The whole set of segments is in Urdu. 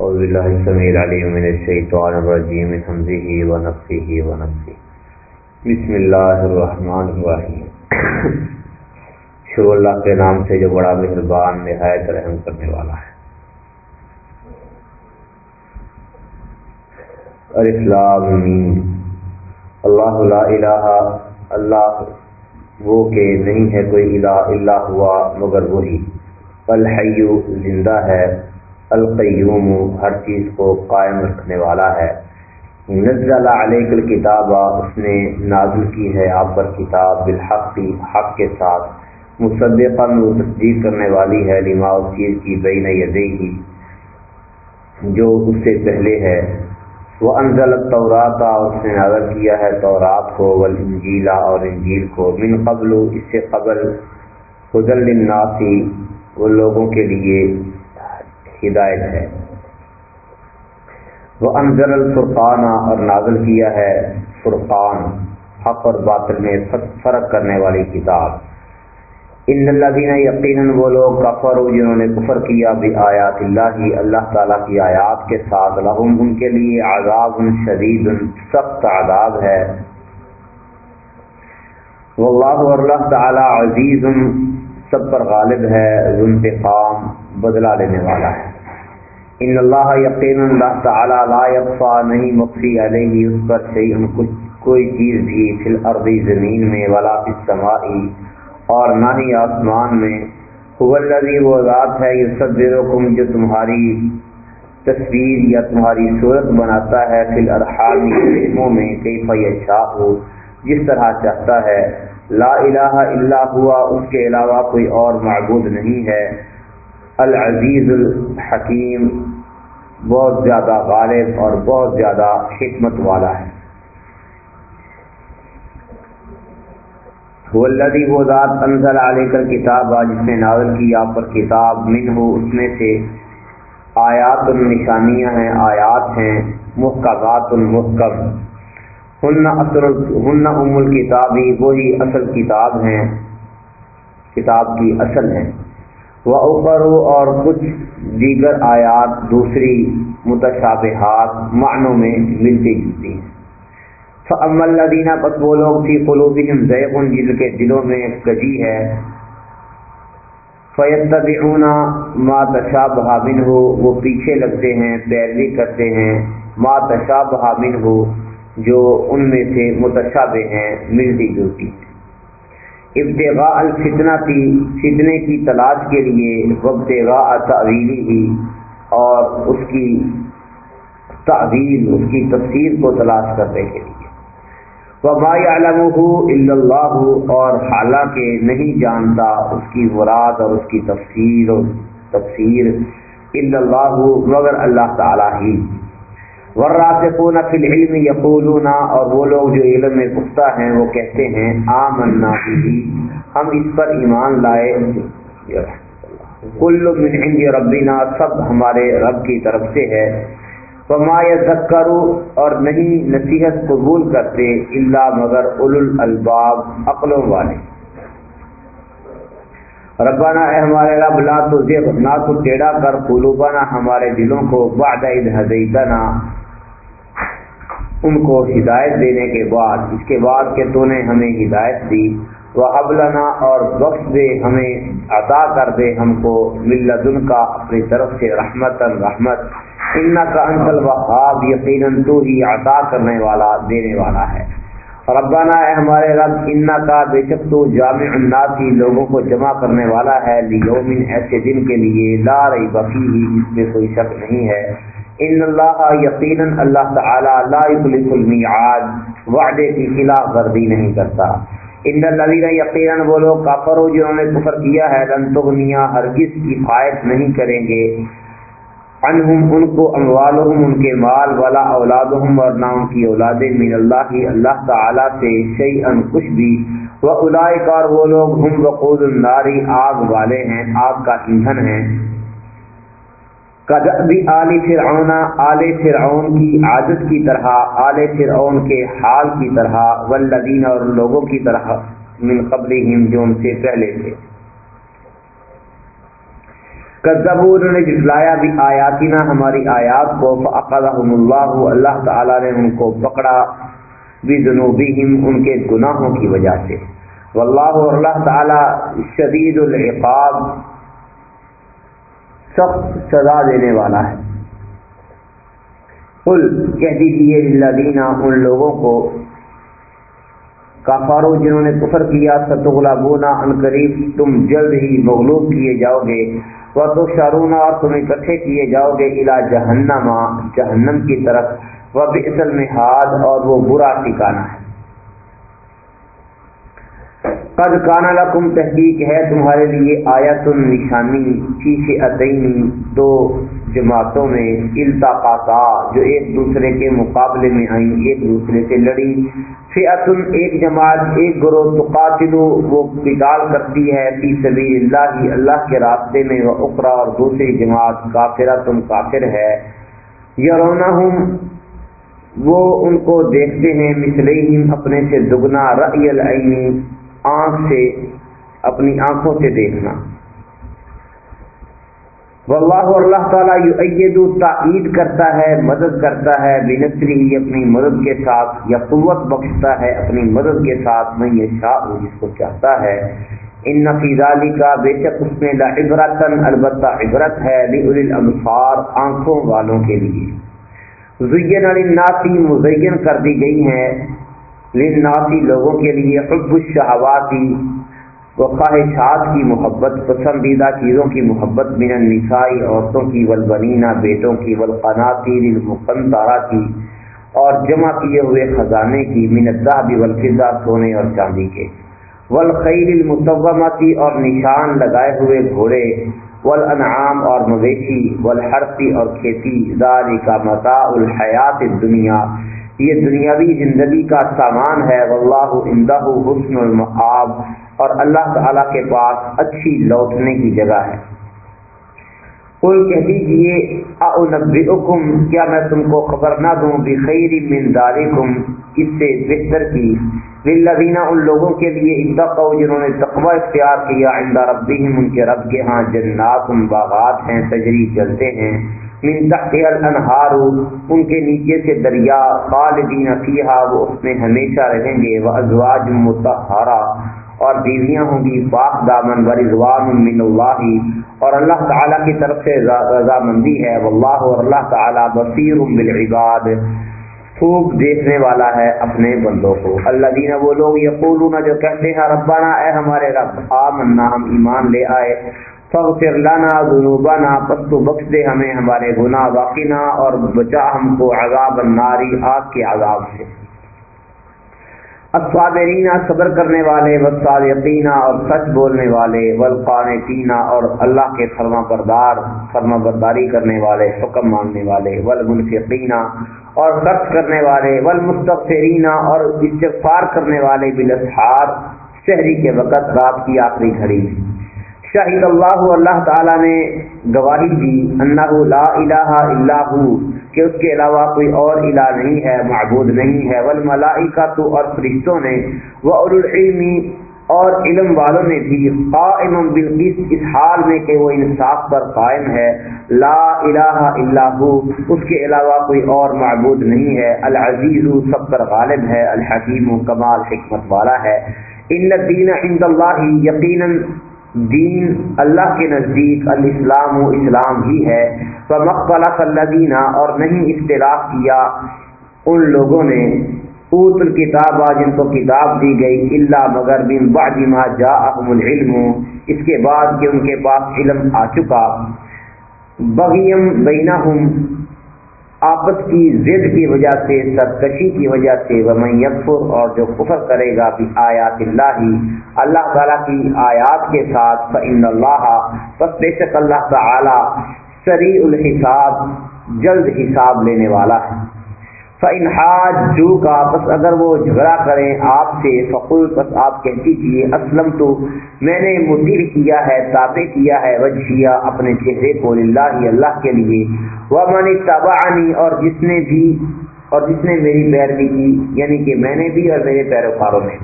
أعوذ بالله السميع العليم من الشيطان الرجيم من همزه ونفخه ونفخه بسم اللہ الرحمن الرحیم. شروع اللہ کے نام سے جو بڑا مہربان نہایت رحم کرنے والا ہے. الاسلام اللہ لا الہ اللہ وہ کہ نہیں ہے کوئی الہ الا ہوا مگر وہی. الحی زندہ ہے. القیوم، ہر چیز کو قائم رکھنے والا ہے۔ نزل علیہ الکتاب، اس نے نازل کی ہے آپ پر کتاب، بالحق کی حق کے ساتھ۔ مصدقا وہ تصدیق کرنے والی ہے، لما اس چیز کی، بین یدیہی جو اس سے پہلے ہے۔ وہ انزل التورات اس نے نازل کیا ہے تورات کو والانجیلا اور انجیل کو۔ من قبل، اس سے قبل حضل للناسی وہ لوگوں کے لیے ہدایت ہے۔ وہ انزل الفرقان، اور نازل کیا ہے فرقان، حق اور باطل میں فرق کرنے والی کتاب۔ ان اللہ دینا یقیناً وہ لوگ کفر جنہوں نے کفر کیا بھی آیات اللہ ہی اللہ تعالیٰ کی آیات کے ساتھ لہم ان کے لیے عذاب شدید، سخت عذاب ہے۔ واللہ اللہ تعالیٰ عزیز، سب پر غالب ہے انتقام، بدلہ لینے والا ہے۔ ان اللہ یقین اللہ تعالیٰ لا یقفا نہیں، مخفی علیہ، اس پر شیء، کچھ کوئی چیز بھی فی الارض زمین میں ولا فی السماء اور نہ ہی آسمان میں۔ هو الذی، وہ ذات ہے یصبرکم جو تمہاری تصویر یا تمہاری صورت بناتا ہے فی الارحام جسموں میں، کیف یشاء، جس طرح چاہتا ہے۔ لا الہ الا ہوا، اس کے علاوہ کوئی اور معبود نہیں ہے۔ العزیز الحکیم، بہت زیادہ غالب اور بہت زیادہ حکمت والا ہے۔ والذی وہ ذات انزل علیہ کر کتاب جس نے نازل کی آپ پر کتاب من ہو اس میں سے آیات النشانیاں ہیں، آیات ہیں محکمات المحکم ہن اصل، ہن ام الکتابی، وہی اصل کتاب ہیں، کتاب کی اصل ہیں۔ وہ اوپر اور کچھ دیگر آیات دوسری متشابہات معنوں میں ملتی جلتی ہیں۔ فَأَمَّا الَّذِينَ پس وہ لوگ تھی قلوبہم زیغن جن کے دلوں میں کجی ہے۔ فَيَتَّبِعُونَ مَا تَشَابَهَ مِنْهُ، وہ پیچھے لگتے ہیں، پیروی کرتے ہیں۔ ما تشابہ منہ جو ان میں سے متشابہ ہیں، ملتی جلتی ہیں۔ ابتغاء الفتنہ تھی فتنے کی تلاش کے لیے، وابتغاء تعویلی ہی اور اس کی تعویل، اس کی تفسیر کو تلاش کرنے کے لیے۔ وما يعلمه الا اللہ اور حالانکہ نہیں جانتا اس کی مراد اور اس کی تفسیر اور تفسیر اللہ مگر اللہ تعالی ہی۔ والراسخون فی العلم یقولون، اور وہ لوگ جو علم میں پختہ ہیں، وہ کہتے ہیں، آمنا به ہم اس پر ایمان لائے کل من عند ربنا، سب ہمارے رب کی طرف سے ہے۔ وما یذکروا اور نہیں نصیحت قبول کرتے، الا مگر اول الالباب، عقلوں والے۔ ربنا اے ہمارے رب، لا تزغ، نہ تو ٹیڑا کر قلوبنا ہمارے دلوں کو، بعد اذ ہدیتنا۔ ان کو ہدایت دینے کے بعد، اس کے بعد کہ تو نے ہمیں ہدایت دی وہ حبلنا اور بخش دے، ہمیں عطا کر دے ہم کو ملدن کا اپنی طرف سے رحمت رحمت۔ ان کا انسل وہاب یقیناً تو ہی عطا کرنے والا، دینے والا ہے۔ ربنا اے ہمارے رب ان کا بے شک تو جامع الناسی لوگوں کو جمع کرنے والا ہے۔ لیومن ایسے دن کے لیے، لا ریب فیہ اس میں کوئی شک نہیں ہے۔ ان اللہ یقیناً اللہ تعالی لا یخلف المیعاد وعدے کی خلاف ورزی نہیں کرتا۔ ان الذین یقیناً وہ لوگ کافر ہو جنہوں نے کفر کیا ہے، لن تغنیا ہرگز کفایت نہیں کریں گے۔ عنہم، ان کو اموالہم، ان کے مال والا اولادہم اور نہ ان کی اولادیں من اللہ ہی اللہ تعالی سے شیئن کچھ بھی۔ وہ اولائک اور وہ لوگ ہم وقود الناری، آگ والے ہیں، آگ کا ایندھن ہیں۔ کدب آل فرعون آل فرعون کی عادت کی طرح، آل فرعون کے حال کی طرح، والذین اور لوگوں کی طرح من قبلہم جو ان سے پہلے تھے۔ کذبور نے جٹلایا بھی آیاتنا، ہماری آیات کو فاقذہم اللہ اللہ تعالی نے ان کو پکڑا بذنوبہم ان کے گناہوں کی وجہ سے۔ واللہ اور اللہ تعالی شدید العقاب سخت سزا دینے والا ہے۔ قل، کہہ دیجیے للذین، ان لوگوں کو کافارو جنہوں نے کفر کیا ستغلبونا ان قریب، تم جلد ہی مغلوب کیے جاؤ گے وہ تو شارونا اور تم اکٹھے کیے جاؤ گے الا جہنم جہنم کی طرف وہ بسل میں اور وہ برا ٹھکانا ہے۔ قد کانا لکم تحقیق ہے تمہارے لیے آیت النشانی شیشے عطینی دو جماعتوں میں التقاطا جو ایک دوسرے کے مقابلے میں آئیں، ایک دوسرے سے لڑی فیعتن ایک جماعت، ایک گروہ تقاتلو وہ قتال کرتی ہے فی سبیل اللہ اللہ کے راستے میں وہ اقرا اور دوسری جماعت کافرتن کافر ہے۔ یرونہم، وہ ان کو دیکھتے ہیں مثلیہم اپنے سے دگنا، رأی العینی آنکھ سے اپنی آنکھوں سے دیکھنا۔ واللہ اور اللہ تعالیٰ یو تائید کرتا ہے، مدد کرتا ہے، بنصری ہی اپنی مدد کے ساتھ یا قوت بخشتا ہے اپنی مدد کے ساتھ میں یہ شاہ جس کو چاہتا ہے۔ ان نفیزالی کا بے شک اس میں لعبرتن البتہ عبرت ہے للابصار آنکھوں والوں کے لیے۔ زین الناسی مزین کر دی گئی ہیں۔ لناسی لوگوں کے لیے حب الشہواتی و خواہشات کی محبت، پسندیدہ چیزوں کی محبت من النسائی عورتوں کی ولبنینا بیٹوں کی ولقناتی المقنطارہ کی، اور جمع کیے ہوئے خزانے کی، من الذهب والفضہ، سونے اور چاندی کے۔ والخیل المتومتی اور نشان لگائے ہوئے گھوڑے۔ والانعام، اور مویشی۔ والحرثی اور کھیتی۔ ذالک متاع الحیات الدنیا۔ یہ دنیاوی زندگی کا سامان ہے، واللہ عندہ حسن المعاب اور اللہ تعالی کے پاس اچھی لوٹنے کی جگہ ہے۔ قل کہہ دیجیے اعنبئکم کیا میں تم کو خبر نہ دوں، بخیر من دارکم اس سے بہتر کی۔ للذین، ان لوگوں کے لیے اتقوا، جنہوں نے تقوی اختیار کیا، عند ربهم ان کے رب کے ہاں جنات باغات ہیں، تجری چلتے ہیں۔ من تحت الانہار، ان کے نیچے سے دریا، خالدین فیہا، وہ اس میں ہمیشہ رہیں گے وہ ازواج متحرہ اور بیویاں ہوں گی، پاک دامن و من اللہ، اور اللہ تعالیٰ کی طرف سے رضامندی ہے، واللہ، اور اللہ تعالیٰ بصیر بالعباد، خوب دیکھنے والا ہے اپنے بندوں کو۔ اللہ دینا وہ لوگ یقولون جو کہتے ہیں، ربنا، اے ہمارے رب، آمنا، ہم ایمان لے آئے۔ فغفر لنا ذنوبنا، پس تو بخش دے ہمیں ہمارے گناہ واقعنا اور بچا ہم کو عذاب الناری، آگ کے عذاب سے۔ الصابرین، صبر کرنے والے، والصادقین، اور سچ بولنے والے، والقانتین، اور اللہ کے فرما بردار، فرما برداری کرنے والے، حکم ماننے والے، والمنفقین، اور خرچ کرنے والے، والمستغفرین، اور استغفار کرنے والے بالاسحار، شہری کے وقت، رات کی آخری گھڑی۔ شاہد اللہ اللہ تعالیٰ نے گواہی دی اللہ لا الہ الا ہو کہ اس کے علاوہ کوئی اور الہ نہیں ہے، معبود نہیں ہے۔ والملائکہ اور فرشتوں نے والعلم اور علم والوں نے بھی قائم بالقس اس حال میں کہ وہ انصاف پر قائم ہے۔ لا الہ الا ہو اس کے علاوہ کوئی اور معبود نہیں ہے۔ العزیز سب پر غالب ہے۔ الحکیم کمال، حکمت والا ہے۔ ان الدین عند اللہ یقینا دین اللہ کے نزدیک الاسلام و اسلام ہی ہے۔ تو مختلف اللہ اور نہیں اختلاف کیا۔ ان لوگوں نے اوت الکتاب، جن کو کتاب دی گئی اللہ مگر بن باجما جا العلم۔ اس کے بعد کہ ان کے پاس علم آ چکا۔ بغیم بینہم آپس کی، ضد کی وجہ سے، سرکشی کی وجہ سے وہ میں یکفر اور جو کفر کرے گا بھی آیات اللہ ہی اللہ تعالیٰ کی آیات کے ساتھ فن اللہ بس بے شک اللہ تعالی سری الحساب، جلد حساب لینے والا ہے۔ فنحاج جو کا بس اگر وہ جھگڑا کریں آپ سے، فقل، بس آپ کہتی تھی اسلم تو میں نے مدیر کیا ہے، تابع کیا ہے وجہیا اپنے چہرے کو اللہ اللہ کے لیے۔ وہ منی تبانی اور جس نے بھی، اور جس نے میری پیروی کی یعنی کہ میں نے بھی اور میرے پیروکاروں نے۔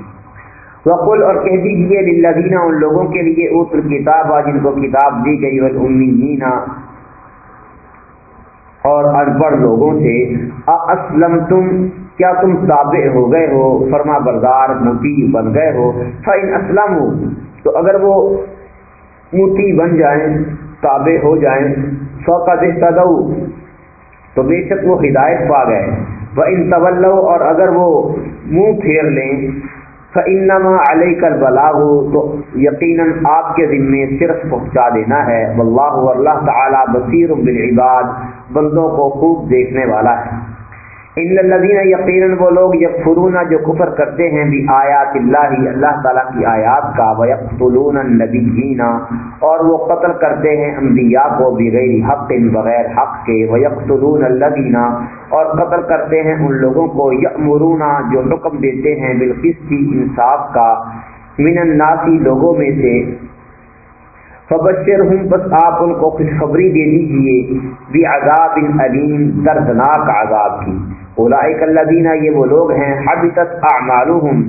وقل، اور کہہ دیجیے للذین، ان لوگوں کے لیے اوت الکتاب جن کو کتاب دی گئی والامیین اور ان پڑھ لوگوں سے اسلم تم کیا تم تابع ہو گئے ہو؟ فرما بردار موتی بن گئے ہو۔ فین اسلم ہو تو اگر وہ موتی بن جائیں، تابع ہو جائیں فقط احتدو تو بے شک وہ ہدایت پا گئے۔ وہ ان طول اور اگر وہ منہ پھیر لیں فنما علیہ کل بلا ہو تو یقیناً آپ کے ذمے صرف پہنچا دینا ہے۔ واللہ اللہ تعالی بصیر بالعباد، بندوں کو خوب دیکھنے والا ہے۔ ان الذین یقیناً وہ لوگ یکفرون جو کفر کرتے ہیں بھی آیات اللہ اللہ تعالیٰ کی آیات کا ویقتلون النبیین، اور وہ قتل کرتے ہیں انبیاء کو بغیر حق بغیر حق کے ویقتلون الذین، اور قتل کرتے ہیں ان لوگوں کو یأمرون جو حکم دیتے ہیں بالقسط، انصاف کا، من الناسی لوگوں میں سے۔ فبشر ہوں بس آپ ان کو خوشخبری دے دیجیے بھی عذاب علیم، دردناک عذاب کی۔ اولئک الذین یہ وہ لوگ ہیں حبطت اعمالهم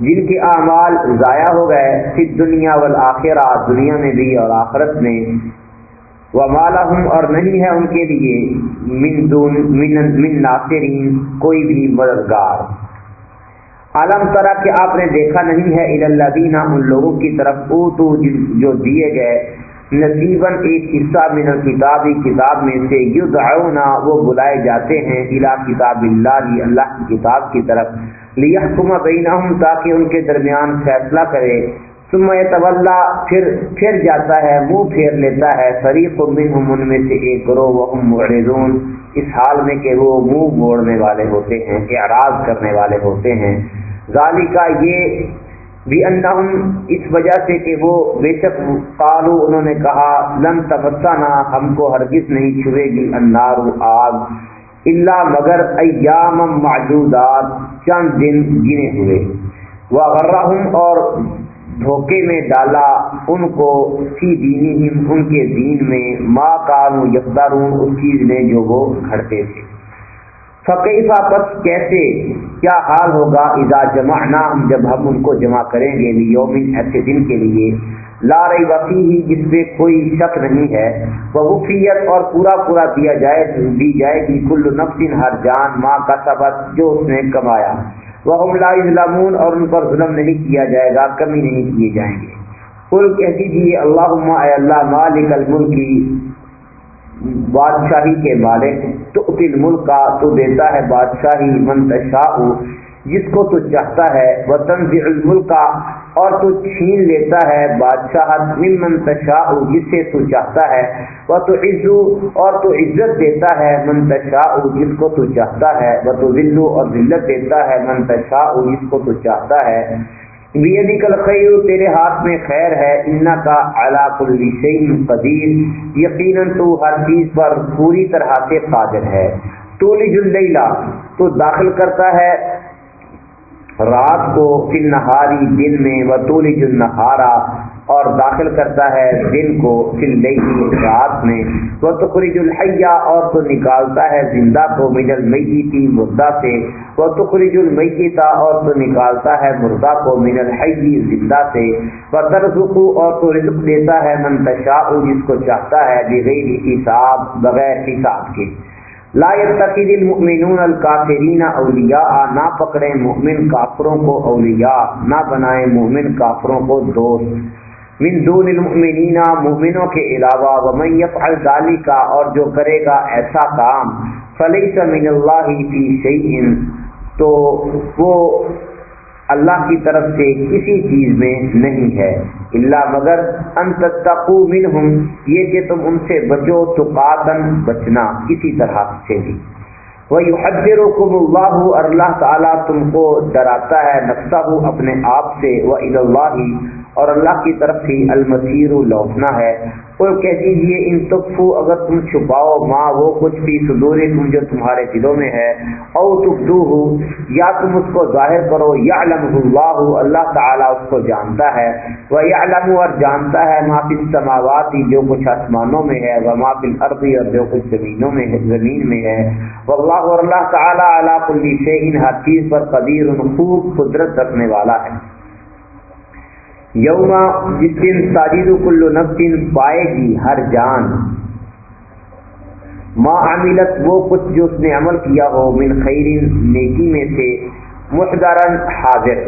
جن کے اعمال ضائع ہو گئے فی دنیا والآخرہ دنیا میں بھی اور آخرت میں۔ ومالہم اور نہیں ہے ان کے لیے من دون من, من ناصرین کوئی بھی مددگار۔ عالم طرح کہ آپ نے دیکھا نہیں ہے الذین ان لوگوں کی طرف اوتو جو دیے گئے۔ نصیباً ایک حصہ من کتابی کتاب میں سے یدعونا، وہ بلائے جاتے ہیں الى کتاب اللہ لی اللہ کی کتاب کی طرف۔ لیحکم بینہم تاکہ ان کے درمیان فیصلہ کرے۔ ثم یتولا، پھر پھر جاتا ہے، منہ پھیر لیتا ہے۔ فریق منہم، ان میں سے ایک گروہ، وہم معرضون۔ اس حال میں کہ وہ منہ موڑنے والے ہوتے ہیں، اعراض کرنے والے ہوتے ہیں۔ ذالکہ یہ بھی اس وجہ سے کہ وہ بے شک قالو انہوں نے کہا، لن تبسانا ہم کو ہرگز نہیں چھوے گی انار آگ اللہ مگر ایام معدودات، چند دن گنے ہوئے۔ وہ اور دھوکے میں ڈالا ان کو سی دینی ان کے دین میں ماں کانو یقدارون اس چیز نے جو وہ گھڑتے تھے۔ فقیفہ پس کیسے کیا حال ہوگا؟ اذا جمع جب ہم ان کو جمع کریں گے یومن ایسے دن کے لیے، لا رہی وقی ہی جس میں کوئی شک نہیں ہے وفیت اور پورا پورا دیا جائے، دی جائے گی کل نفس، ہر جان ماں کا سبق جو اس نے کمایا۔ وہ لا ظلمون اور ان پر ظلم نہیں کیا جائے گا، کمی نہیں کیے جائیں گے۔ کل کہہ دیجیے اللہ اللہ، مالک الملکی بادشاہی کے مالک تو اتل ملک کا تو دیتا ہے بادشاہی منتشا جس کو تو چاہتا ہے وہ تنظی الملک کا اور تو چھین لیتا ہے بادشاہ من منتشا جس سے تو چاہتا ہے وہ تو عزو اور تو عزت دیتا ہے منتشا جس کو تو چاہتا ہے وہ تو ذلو اور ذلت دیتا ہے منتشا جس کو تو چاہتا ہے۔ بیدی کل خیر تیرے ہاتھ میں خیر ہے ان کا علاق الشین قدیر، یقیناً تو ہر چیز پر پوری طرح سے قادر ہے۔ تو لجلیلا تو داخل کرتا ہے رات کو، فی نہاری دن میں، و تو لجنہارا اور داخل کرتا ہے دن کو فی اللیل رات میں۔ وہ تخرج الحیہ اور تو نکالتا ہے زندہ کو من المیتی مردہ سے۔ وہ تخرج المیتا اور تو نکالتا ہے مردہ کو من الحی زندہ سے۔ وہ ترزق اور تو رزق دیتا ہے منتشا جس کو چاہتا ہے بغیر حساب بغیر حساب کے۔ لا يتخذ المؤمنون الكافرین اولیاء، نہ پکڑے مومن کافروں کو اولیاء، نہ بنائے مومن کافروں کو دوست۔ من دون المؤمنین مومنوں کے علاوہ، ومن یفعل ذالک اور جو کرے گا ایسا کام فلیس من اللہ فی شیء تو وہ اللہ کی طرف سے کسی چیز میں نہیں ہے۔ اللہ مگر ان تتقو منہم یہ کہ تم ان سے بچو، تو بچنا کسی طرح سے بھی۔ وَيُحَذِّرُكُمُ اللَّهُ، اور اللہ تعالیٰ تم کو ڈراتا ہے نفسہ اپنے آپ سے۔ وَإِلَى اللَّهِ اور اللہ کی طرف ہی المسیر لوٹنا ہے۔ اور کہہ دیجیے ان تقفو اگر تم چھپاؤ، ماں، وہ کچھ بھی صدور تم جو تمہارے دلوں میں ہے، او تبدو ہو یا تم اس کو ظاہر کرو یا علم اللہ اللہ تعالیٰ اس کو جانتا ہے۔ وہ یا علم اور جانتا ہے معافی سماواتی جو کچھ آسمانوں میں ہے، وہ معافی عربی اور جو کچھ زمینوں میں ہے، زمین میں ہے۔ وہ اللہ اور اللہ تعالیٰ علیہ کلی سے ان ہر چیز پر قدیر، خوب قدرت رکھنے والا ہے۔ یوما جس دن ساجد کلو نفسن پائے گی ہر جان۔ ما عملت وہ کچھ جو اس نے عمل کیا ہو من خیر نیکی میں سے محدرن حاضر۔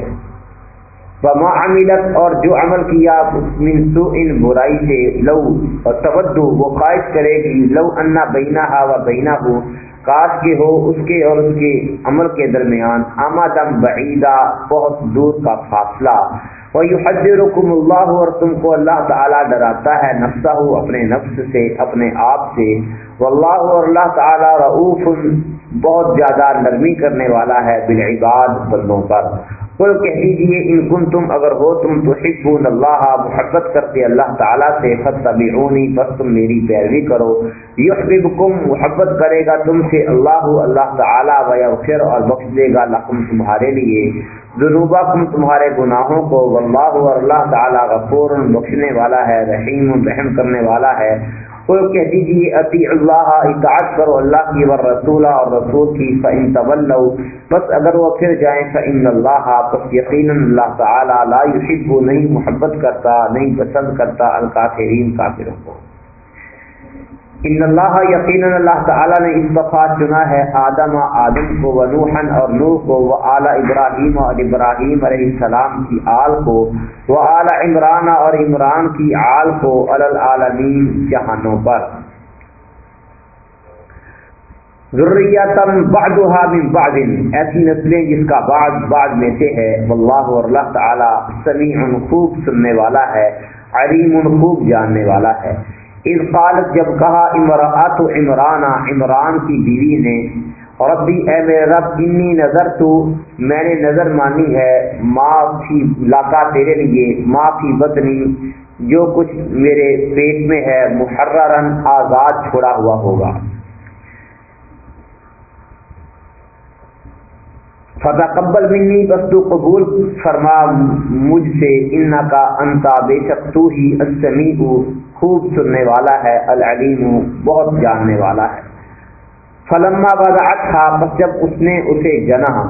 وما عملت اور جو عمل کیا من سوء برائی سے لو، اور تودو وہ خواہش کرے گی لو انا بینا ہا و بینا ہو کاش کے ہو اس کے اور اس کے عمل کے درمیان آمادم بعیدہ، بہت دور کا فاصلہ۔ وَيُحَذِّرُكُمُ اللَّهُ اور تم کو اللہ تعالیٰ ڈراتا ہے نفسہ اپنے نفس سے، اپنے آپ سے۔ واللہ اور اللہ تعالیٰ رعوف بہت زیادہ نرمی کرنے والا ہے بالعباد بندوں پر۔ قل کہہ دیجیے، ان کن تم اگر ہو تم تحبون اللہ، محبت کرتے اللہ تعالیٰ سے فتبعونی بس تم میری پیروی کرو۔ یحببکم، محبت کرے گا تم سے اللہ اللہ تعالیٰ ویغفر اور بخش دے گا لکم تمہارے لیے۔ ذنوبا کم تمہارے گناہوں کو، واللہ اور اللہ تعالیٰ غفور بخشنے والا ہے، رحیم رحم کرنے والا ہے۔ وہ کہہ دیجیے اطی اللہ، اطاعت کرو اللہ کی ور رسول اور رسول کی فعن طول بس اگر وہ پھر جائیں فعن اللہ بس یقین اللہ تعالیٰ لا یحب، نہیں محبت کرتا، نہیں پسند کرتا، الکافرین کافروں کو۔ ان اللہ یقینا اللہ تعالیٰ نے اس دفعہ چنا ہے آدم و آدم کو و نوحن اور نوح کو وہ اعلیٰ ابراہیم اور ابراہیم علیہ السلام کی آل کو وہ اعلیٰ عمران اور عمران کی آل کو العالمین جہانوں پر۔ ضروریاتم بعدها من بعد ایسی نسلیں جس کا بعد بعد میں سے ہے۔ واللہ اور اللہ تعالیٰ سمیع خوب سننے والا ہے، علیم خوب جاننے والا ہے۔ اس قالت جب کہا تو عمران عمران کی بیوی نے، ربی اے میرے رب، انی نظر تو میں نے نظر مانی ہے ماں فی لاکا تیرے لیے ماں فی بطنی، جو کچھ میرے پیٹ میں ہے محررن آزاد چھوڑا ہوا ہوگا۔ فتح قبل منی، بس تو قبول فرما مجھ سے ان کا انتا بے شک تو ہی السمیع، خوب سننے والا ہے، العلیم، بہت جاننے والا ہے۔ فلما وضعت تھا بس جب اس نے اسے جنا،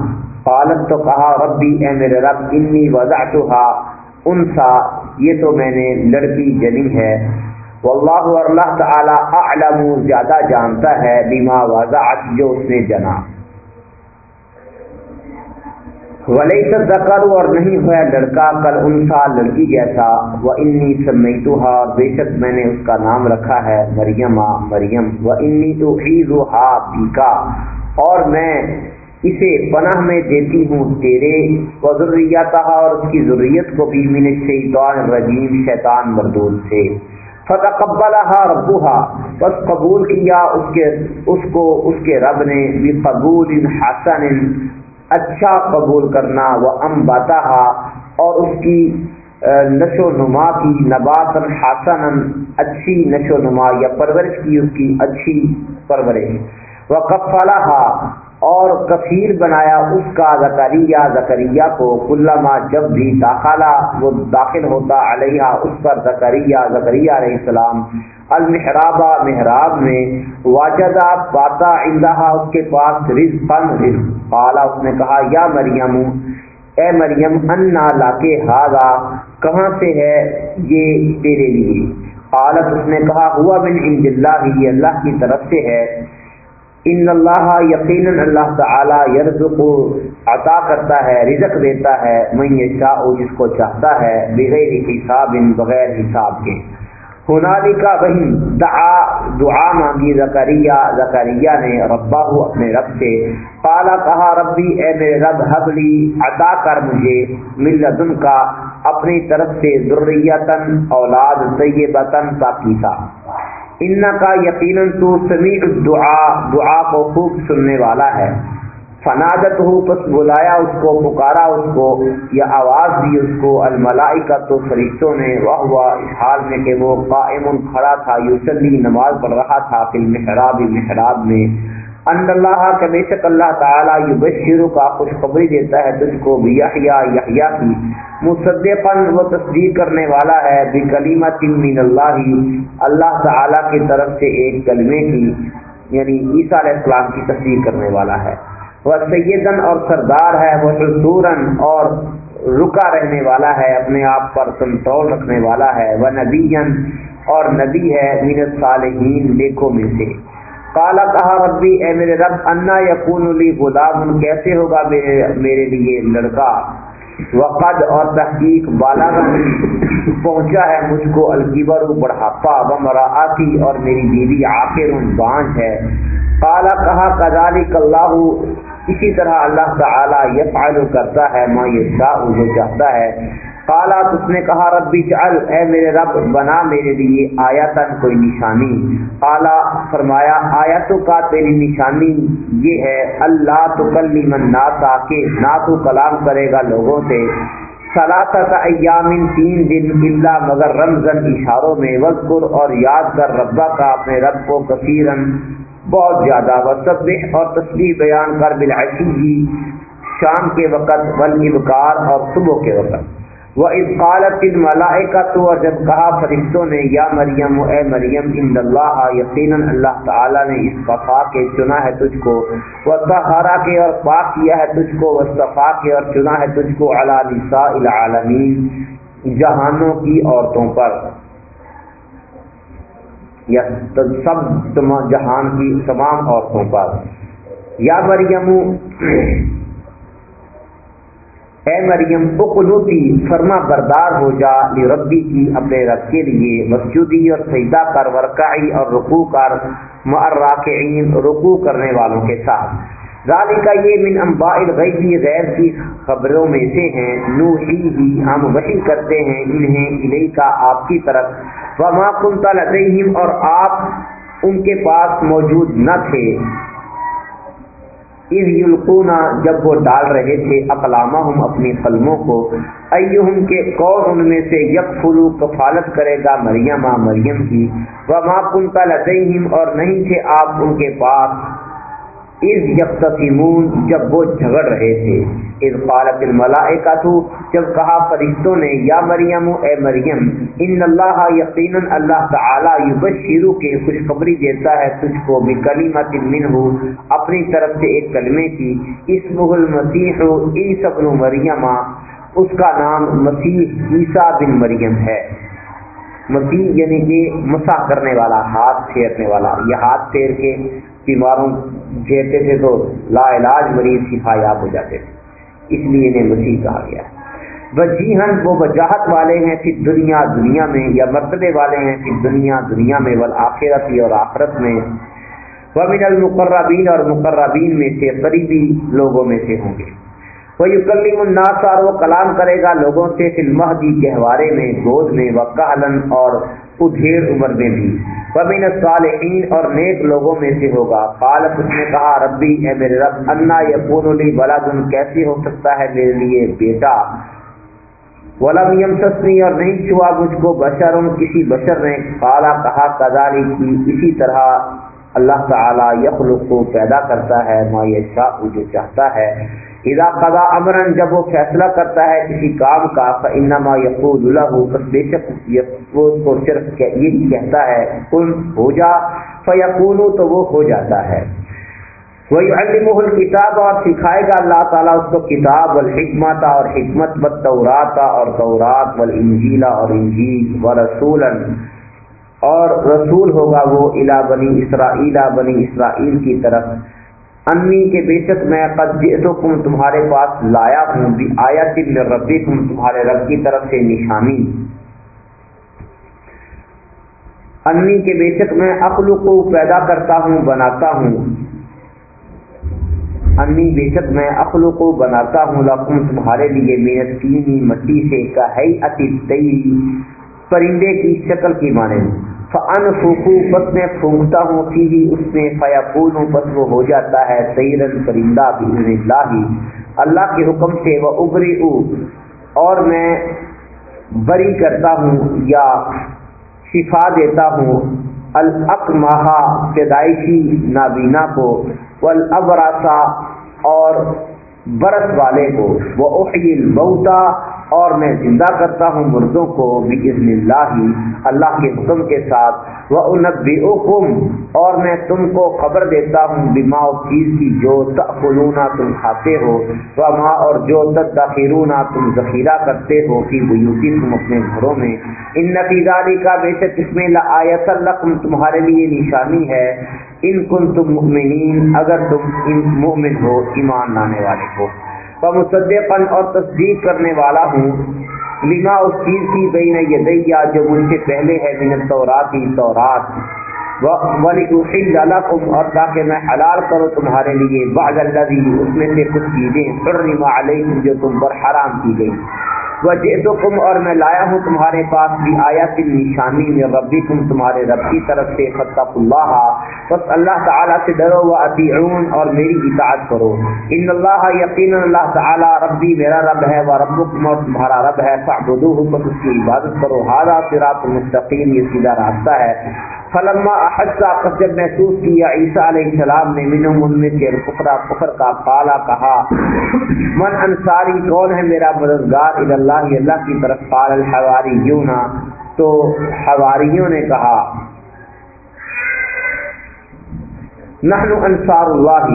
قالت تو کہا، ربی، اے میرے رب، انی وضعتها انسا، یہ تو میں نے لڑکی جنی ہے۔ واللہ اور اللہ تعالی اعلم، زیادہ جانتا ہے بما وضعت جو اس نے جنا۔ ولی ذکر اور نہیں ہوا لڑکا کل انسا لڑکی جیسا۔ وہ انی سمیتوہا اور بے شک میں نے اس کا نام رکھا ہے مریم مریم۔ و انی تو پیکا اور میں اسے پناہ میں دیتی ہوں تیرے۔ و ضروریاتہ اور اس کی ضروریت کو بھی من شیطان الرجیم، شیطان مردود سے۔ فتقبلها ربها۔ بس قبول کیا اس کے، اس کو، اس کے رب نے۔ بقبول حسن۔ اچھا قبول کرنا، وہ ام باتا اور اس کی نشو و نما کی نبات حسن اچھی نشو و نما یا پرورش کی اس کی اچھی پرورش۔ وہ اور کثیر بنایا اس کا زکریہ زکریہ کو کلما جب بھی داخلہ وہ داخل ہوتا علیہ اس پر زکریہ زکریہ علیہ السلام المحرابہ محراب میں واجدہ پاتا اندہا اس کے پاس رزقن رزق قالا اس نے کہا، یا مریم، اے مریم، انا لاکے ہاضا کہاں سے ہے یہ تیرے لیے؟ قالت اس نے کہا، ہوا من عند اللہ، یہ اللہ کی طرف سے ہے۔ ان اللہ یقینا اللہ تعالی یرزق، عطا کرتا ہے، رزق دیتا ہے، من یشاء، جس کو چاہتا ہے، بغیر حساب بغیر حساب کے۔ ہنالی کا وہی دعا دعا مانگی زکریہ زکریہ نے ربا ہو اپنے رب سے پالا کہا ربی، اے میرے رب حبلی عطا کر مجھے ملتن کا اپنی طرف سے ذریتن اولاد طیبتن پاکیزہ۔ ان کا یقیناً تو سمیع دعا دعا کو خوب سننے والا ہے۔ فنادت ہو پس بلایا اس کو، پکارا اس کو، یا آواز دی اس کو الملائی کا تو فرشتوں نے واہ واہ اس حال میں کہ وہ قائم کھڑا تھا، یوسلی نماز پڑھ رہا تھا، فی المحراب، محراب میں۔ ان اللہ کا بے شک اللہ تعالیٰ یبشر کا خوشخبری دیتا ہے تجھ کو یحییٰ یحییٰ کی۔ مصدقاً وہ تصدیق کرنے والا ہے بکلیمت من اللہ۔ اللہ تعالیٰ کی طرف سے ایک کلمے کی یعنی عیسیٰ علیہ السلام کی تصدیق کرنے والا ہے۔ وہ سیدن اور سردار ہے، وہ حضورن اور رکا رہنے والا ہے، اپنے آپ پر کنٹرول رکھنے والا ہے۔ وہ نبی اور نبی ہے، من الصالحین نیکوں میں سے۔ کالا کہا ربی، اے میرے رب، انا یقون علی غلام کیسے ہوگا میرے میرے لیے لڑکا؟ وقد اور تحقیق بالا پہنچا ہے مجھ کو الکبر بڑھاپا، و مراعاتی، اور میری بیوی آخر بانج ہے۔ کالا کہا کدالک اللہ، اسی طرح اللہ تعالی یہ کرتا ہے، ما یہ شاہ جو چاہتا ہے۔ کالا اس نے کہا، ربی چل اے میرے رب، بنا میرے لیے آیا تن کوئی نشانی۔ کالا فرمایا آیا تو کا تیری نشانی یہ ہے، اللہ تو کل من نہ کہ نہ تو کلام کرے گا لوگوں سے۔ سلاست ایامن تین دن اللہ مگر رمضان اشاروں میں وزقر اور یاد کر ربا کا اپنے رب کو کثیرن بہت زیادہ، وسبح اور تصویر بیان کر بالعشی، شام کے وقت ول اور صبح کے وقت۔ وہ ابقالت ملائے تو اور جب کہا فرشتوں نے، یا مریم، اے مریم ان اللہ یقیناً اللہ تعالیٰ نے اس وفا کے، چنا ہے تجھ کو وہ سہارا کے اور پاک کیا ہے تجھ کو وہ صفا کے اور چنا ہے تجھ کو اللہ نساء العالمین جہانوں کی عورتوں پر۔ یا سب جہان کی تمام عورتوں پر۔ یا مریم اے مریم اقلوتی فرما بردار ہو جا، لی ربی کی اپنے رب کے لیے مسجودی اور سجدہ کر ورکائی اور رکوع کر مرراکعین رکوع کرنے والوں کے ساتھ۔ ذالک یہ من انباء الغیبی غیر کی خبروں میں سے ہیں۔ نوحی ہی ہم وحی کرتے ہیں، انہیں الی کا آپ کی طرف۔ وما کنت لدیہم، اور آپ ان کے پاس موجود نہ تھے۔ یلقونا، جب وہ ڈال رہے تھے اقلامہ ہم اپنی قلموں کو، ایہم کے کون ان میں سے یک فلو کفالت کرے گا مریم مریم کی، وما کنتا لدیہم، اور نہیں تھے آپ ان کے پاس۔ از یکتسیمون جب وہ جھگڑ رہے تھے۔ از قالت الملائکہ تو جب کہا فرشتوں نے، یا مریم، اے مریم، ان اللہ یقینا اللہ تعالی یبشرو کے خوشخبری دیتا ہے تجھ کو بکلمت منہ، اپنی طرف سے ایک کلمے کی، اسمہ المسیح عیسی ابن مریم۔ اس کا نام مسیح عیسیٰ بن مریم ہے۔ مسیح یعنی کہ مسا کرنے والا، ہاتھ پھیرنے والا۔ یہ ہاتھ پھیر کے بیماروں جھیرتے تھے تو لا علاج مریض شفایاب ہو جاتے تھے۔ اس لیے انہیں مسیح کہا گیا۔ وجیحن ہاں، وہ وجاہت والے ہیں، پھر دنیا دنیا میں، یا مرتبے والے ہیں، پھر دنیا دنیا میں والآخرتی اور آخرت میں۔ ومن المقربین اور مقربین میں سے قریبی لوگوں میں سے ہوں گے۔ وہ یکلم الناس اور وہ کلام کرے گا لوگوں سے فی المہدی گہوارے میں، گود میں وقالن اور ادھیر عمر میں بھی ومن الصالحین اور نیک لوگوں میں سے ہوگا۔ قالت اس نے کہا، ربی، اے میرے رب، انا یکون لی ولد کیسے ہو سکتا ہے میرے لیے بیٹا؟ ولم یمسسنی، اور نہیں چھوا مجھ کو بشر کسی بشر نے۔ قالا، کہا کذالی کی اسی طرح اللہ تعالی یخلق کو پیدا کرتا ہے، ما یشاء، جو چاہتا ہے۔ اذا قضا امرن جب وہ فیصلہ کرتا ہے کسی کام کا فانما یقول له، بس بے شک وہ کو صرف یہی کہتا ہے کن ہو جا۔ فیکون تو وہ ہو جاتا ہے۔ وَيُعَلِّمُهُ الْكِتَابَ، اور سکھائے گا اللہ تعالیٰ اس کو کتاب والحکمت اور حکمت بالتورات اور تورات والانجیل اور انجیل ورسولا۔ اور رسول ہوگا وہ الى بنی اسرائیل بنی اسرائیل کی طرف۔ انی کے بے شک میں قد جئتکم، تمہارے پاس لایا ہوں بھی آیا تم ربی تم تمہارے رب کی طرف سے نشانی۔ انی کے بے شک میں عقل کو پیدا کرتا ہوں، بناتا ہوں۔ انی بے شک میں عقل کو بناتا ہوں، لکم تمہارے لیے میرے مٹی سے کا ہے پرندے کی شکل کی مانے فن پھونکو بس میں پھونکتا ہوں فی ہی اس میں فیا پھول ہوں بس وہ ہو جاتا ہے سیرن پرندہ بزن اللہ اللہ کے حکم سے وہ ابری او اور میں بری کرتا ہوں یا شفا دیتا ہوں۔ الق مہا پیدائشی نابینا کو۔ ولابراسا اور برس والے کو۔ وہ احیل بہتا اور میں زندہ کرتا ہوں مردوں کو بزن اللہ اللہ کے حکم کے ساتھ۔ وہ انبی اور میں تم کو خبر دیتا ہوں بیما چیز کی جو تخلونا تم کھاتے ہو وہ ماں اور جو تدخیرونا تم ذخیرہ کرتے ہو کہ بیوتی تم اپنے گھروں میں۔ ان نفیزاری کا بے شک اس میں آیت الرقم تمہارے لیے نشانی ہے۔ ان کن تم مؤمنین اگر تم ان مومن ہو، ایمان لانے والے ہو۔ مصدقن اور تصدیق کرنے والا ہوں۔ لما اس چیز کی بین یدیا جو مجھ سے پہلے ہے من تورات۔ ہی تورات لکم اور تاکہ میں حلال کروں تمہارے لیے۔ بعض الذی، اس میں سے کچھ چیزیں، حرم علیکم جو تم پر حرام کی گئی۔ وجئتکم اور میں لایا ہوں تمہارے پاس بھی آیا آیات نشانی میں، ربکم تمہارے رب کی طرف سے فتق اللہ۔ بس اللہ تعالی سے ڈرو و اطیعون اور میری اطاعت کرو۔ ان اللہ یقین اللہ تعالی ربی میرا رب ہے و ربکم اور تمہارا رب ہے۔ فعبدوہ بس اس کی عبادت کرو۔ ھذا صراط مستقیم، یہ سیدھا راستہ ہے۔ فلما احسا پس جب محسوس کیا، عیسیٰ علیہ السلام نے منہم ان میں سے الفقرا فقر کا قالا کہا، من انصاری، کون ہے میرا مددگار؟ اللہ اللہ اللہ کی طرف قال الحواریون، تو حواریوں نے کہا، نحن انصار اللہ،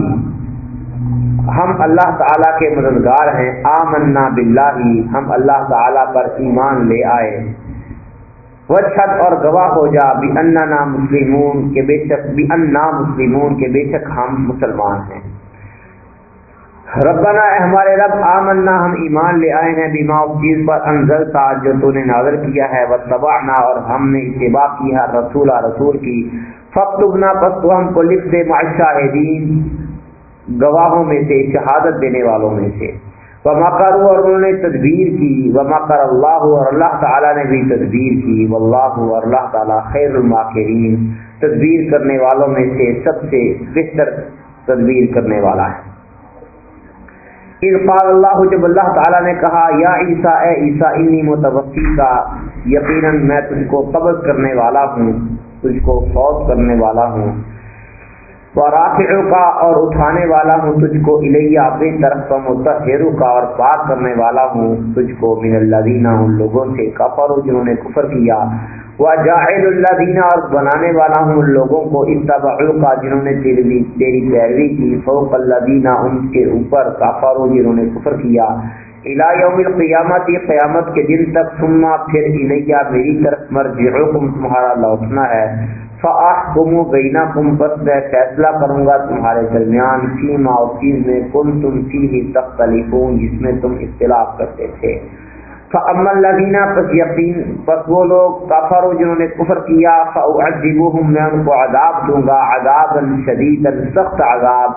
ہم اللہ تعالی کے مددگار ہیں، آمنا باللہ، ہم اللہ تعالی پر ایمان لے آئے۔ وچھت اور گواہ ہو جا بھی انا مسلمون کے بے شک بھی انا مسلمون کے بے شک ہم مسلمان ہیں۔ ربنا اے ہمارے رب، آمنا، ہم ایمان لے آئے ہیں بیما اس چیز پر انزل تھا جو تو نے نازل کیا ہے وہ تباہنا اور ہم نے اتباع کی ہے، رسول رسول کی۔ فخنا پس تو ہم کو لکھ دے معشاہدین گواہوں میں سے، شہادت دینے والوں میں سے۔ وما کرو اور انہوں نے تدبیر کی۔ وما کر اللہ، اور اللہ تعالیٰ نے بھی تدبیر کی۔ واللہ اور اللہ تعالیٰ خیر الماکرین۔ تدبیر کرنے والوں میں سے سب سے بہتر تدبیر کرنے والا ہے۔ قال اللہ، جب اللہ تعالیٰ نے کہا، یا عیسیٰ، اے عیسیٰ، انی متوقع کا یقیناً میں تجھ کو قبض کرنے والا ہوں، تجھ کو فوت کرنے والا ہوں۔ رافع کا اور اٹھانے والا ہوں، تجھ کو الیہ، اپنی طرف کا متحر کا اور پاک کرنے والا ہوں، تجھ کو من اللہ دینا ان لوگوں سے کفر جنہوں نے کفر کیا۔ وہ جاہد اللہ دینا اور بنانے والا ہوں ان لوگوں کو اتباع کا جنہوں نے تیری تیری پیروی کی، فوق اللہ دینا ان کے اوپر کافر جنہوں نے کفر کیا۔ الہ یوم القیامت، یہ قیامت کے دن تک سما پھر الیہ، میری طرف مرجعکم، تمہارا لوٹنا ہے۔ فاحکم بینکم بس میں فیصلہ کروں گا تمہارے درمیان فیما اور چیز میں کن تم فیہ تختلفون، جس میں تم اختلاف کرتے تھے۔ فاما الذین پس یقین، پس وہ لوگ کفروا جنہوں نے کفر کیا فاعذبوہم میں ان کو عذاب دوں گا، عذابا شدیدا، سخت عذاب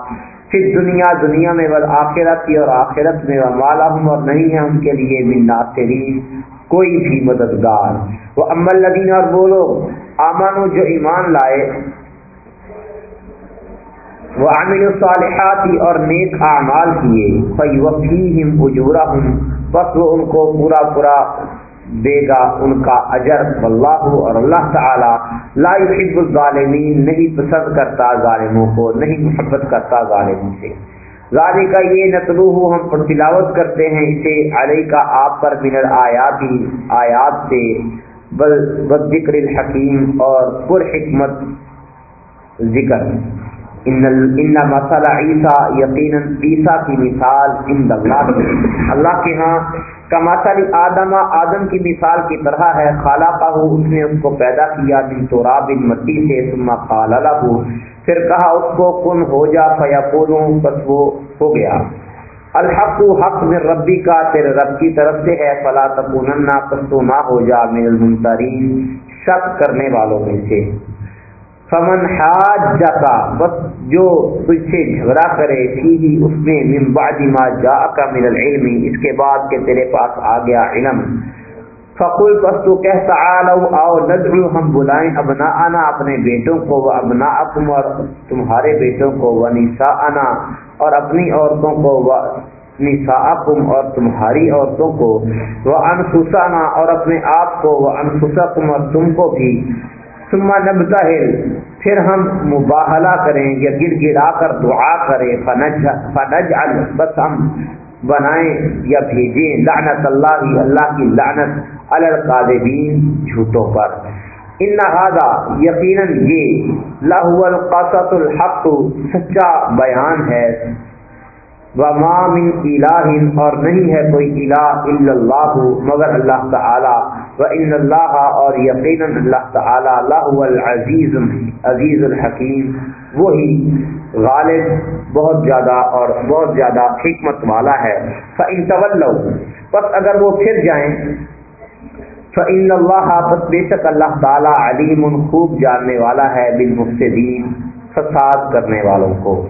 پھر دنیا دنیا میں والآخرت اور آخرت میں ومالہم اور نہیں ہے ان کے لیے، من ناصرین کوئی بھی مددگار۔ وہ ام الذین اور وہ لوگ آمانو جو ایمان لائے وہ عامل الصالحات اور نیک اعمال کیے۔ فی فیوفیہم اجورہم بس وہ ان کو پورا پورا دے گا، ان کا اجر۔ واللہ اور اللہ تعالی لا يحب الظالمین نہیں پسند کرتا ظالموں کو، نہیں محبت کرتا ظالموں سے۔ ذالی کا یہ نتلوہ ہم پر تلاوت کرتے ہیں اسے۔ علیہ کا آپ پر من الآیاتی، آیات سے۔ بل ذکر الحکیم اور پر حکمت ذکر۔ ان مسئلہ عیسیٰ یقیناً عیسیٰ کی مثال ان اللہ اللہ کے ہاں کا مسئلہ آدم آدم کی مثال کی طرح ہے خالہ کا ہو اس نے اس کو پیدا کیا من تراب مٹی سے، ثم قال له. پھر کہا، اس کو کن ہو جا فیقولوں بس وہ ہو گیا. الحق، حق میں ربی کا تیرے رب کی طرف سے ہے، فلا تکوننا پس تو نہ ہو جا من المنترین، شک کرنے والوں میں سے. فمن حاج کا بس جو تجھ سے جھگڑا کرے ہی اس میں من بعد ما جاء کا من العلم، اس کے بعد کہ تیرے پاس آ گیا علم۔ فقل پس تو کہتا آؤ، ندعو، ہم بلائیں ابنا آنا اپنے بیٹوں کو وہ ابنا اور تمہارے بیٹوں کو وہ نسا اور اپنی عورتوں کو وہ نسا اور تمہاری عورتوں کو وہ انفسانہ اور اپنے آپ کو وہ انفسکم، اور تم کو بھی۔ سما نبتا پھر ہم مباہلا کریں یا گر گرا کر دعا کریں، فنج فنج بس ہم بنائیں یا بھیجیں۔ لعنت اللہ اللہ کی لعنت القادبین جھوٹوں پر۔ ان نہادا یقیناً یہ لاہو القاصۃ الحق سچا بیان ہے۔ وما من الہ اور نہیں ہے کوئی الہ الا اللہ مگر اللہ تعالی ان اللہ اور یقینا اللہ تعالی لاہو العزیز عزیز الحکیم، وہی غالب، بہت زیادہ اور بہت زیادہ حکمت والا ہے۔ فَإِن تَوَلَّوْا، پس اگر وہ پھر جائیں، فَإِنَّ اللَّهَ، پس بے شک اللہ تعالی علیم خوب جاننے والا ہے بالمفسدین، فساد کرنے والوں کو۔